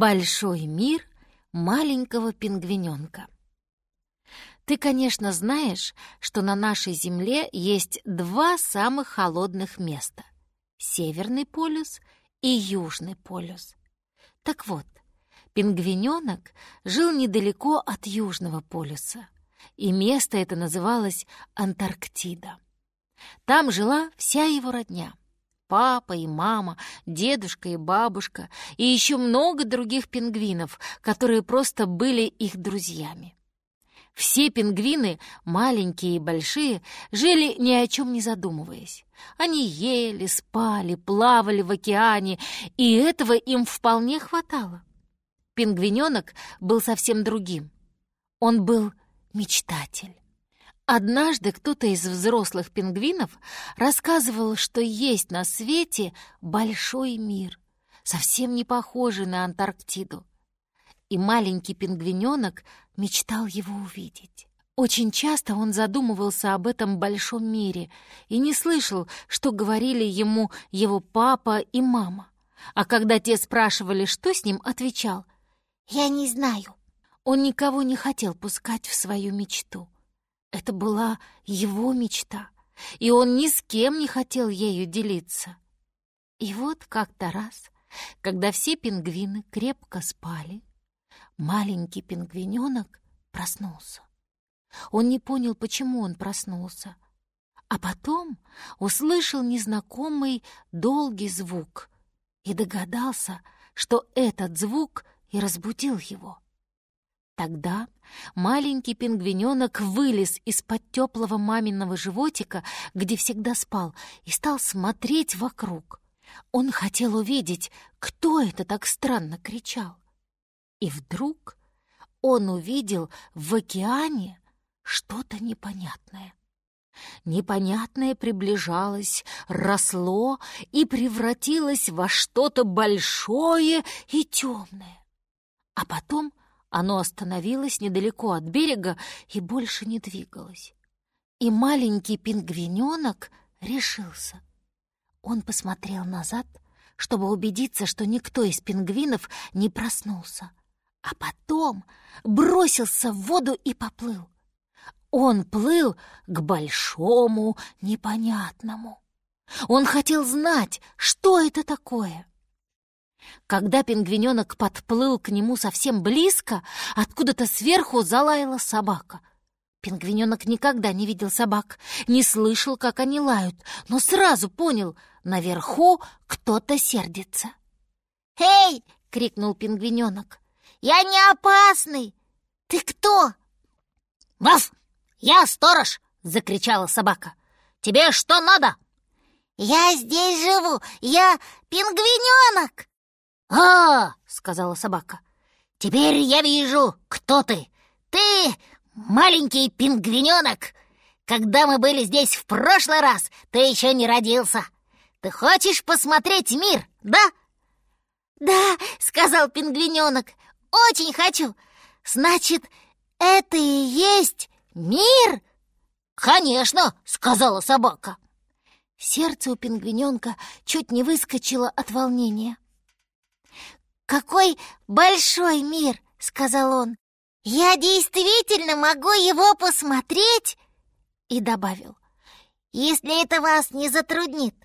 Большой мир маленького пингвиненка. Ты, конечно, знаешь, что на нашей Земле есть два самых холодных места — Северный полюс и Южный полюс. Так вот, пингвиненок жил недалеко от Южного полюса, и место это называлось Антарктида. Там жила вся его родня — папа и мама, дедушка и бабушка, и еще много других пингвинов, которые просто были их друзьями. Все пингвины, маленькие и большие, жили ни о чем не задумываясь. Они ели, спали, плавали в океане, и этого им вполне хватало. Пингвиненок был совсем другим. Он был мечтатель. Однажды кто-то из взрослых пингвинов рассказывал, что есть на свете большой мир, совсем не похожий на Антарктиду. И маленький пингвиненок мечтал его увидеть. Очень часто он задумывался об этом большом мире и не слышал, что говорили ему его папа и мама. А когда те спрашивали, что с ним, отвечал «Я не знаю». Он никого не хотел пускать в свою мечту. Это была его мечта, и он ни с кем не хотел ею делиться. И вот как-то раз, когда все пингвины крепко спали, маленький пингвиненок проснулся. Он не понял, почему он проснулся, а потом услышал незнакомый долгий звук и догадался, что этот звук и разбудил его. Тогда маленький пингвиненок вылез из-под теплого маминого животика, где всегда спал, и стал смотреть вокруг. Он хотел увидеть, кто это так странно кричал. И вдруг он увидел в океане что-то непонятное. Непонятное приближалось, росло и превратилось во что-то большое и темное. А потом оно остановилось недалеко от берега и больше не двигалось. И маленький пингвиненок решился. Он посмотрел назад, чтобы убедиться, что никто из пингвинов не проснулся, а потом бросился в воду и поплыл. Он плыл к большому непонятному. Он хотел знать, что это такое. Когда пингвиненок подплыл к нему совсем близко, откуда-то сверху залаяла собака. Пингвиненок никогда не видел собак, не слышал, как они лают, но сразу понял, наверху кто-то сердится. «Эй!» — крикнул пингвиненок. «Я не опасный! Ты кто?» «Ваф! Я сторож!» — закричала собака. «Тебе что надо?» «Я здесь живу! Я пингвиненок!» «А, — сказала собака, — теперь я вижу, кто ты. Ты маленький пингвиненок. Когда мы были здесь в прошлый раз, ты еще не родился. Ты хочешь посмотреть мир, да?» «Да, — сказал пингвиненок, — очень хочу. Значит, это и есть мир?» «Конечно, — сказала собака. Сердце у пингвиненка чуть не выскочило от волнения. «Какой большой мир!» — сказал он. «Я действительно могу его посмотреть?» И добавил. «Если это вас не затруднит».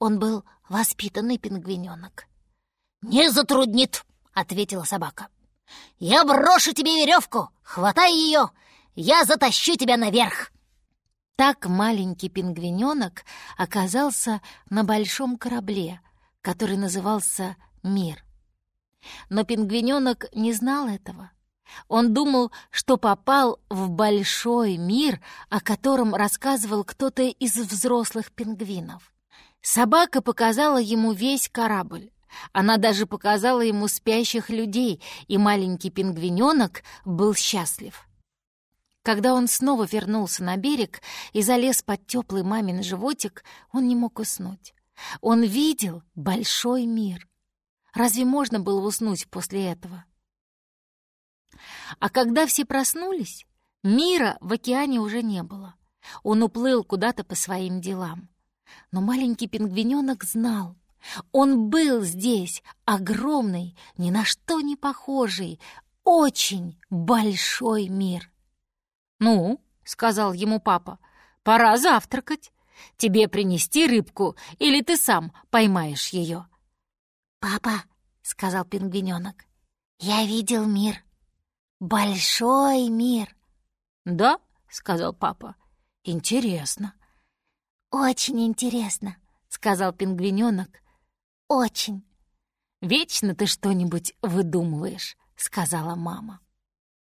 Он был воспитанный пингвиненок. «Не затруднит!» — ответила собака. «Я брошу тебе веревку! Хватай ее! Я затащу тебя наверх!» Так маленький пингвиненок оказался на большом корабле, который назывался «Мир». Но пингвиненок не знал этого. Он думал, что попал в большой мир, о котором рассказывал кто-то из взрослых пингвинов. Собака показала ему весь корабль. Она даже показала ему спящих людей, и маленький пингвиненок был счастлив. Когда он снова вернулся на берег и залез под теплый мамин животик, он не мог уснуть. Он видел большой мир. Разве можно было уснуть после этого? А когда все проснулись, мира в океане уже не было. Он уплыл куда-то по своим делам. Но маленький пингвиненок знал, Он был здесь, огромный, ни на что не похожий, очень большой мир. «Ну», — сказал ему папа, — «пора завтракать. Тебе принести рыбку, или ты сам поймаешь ее?» «Папа», — сказал пингвиненок, — «я видел мир. Большой мир». «Да?» — сказал папа. «Интересно». «Очень интересно», — сказал пингвиненок. «Очень». «Вечно ты что-нибудь выдумываешь», — сказала мама.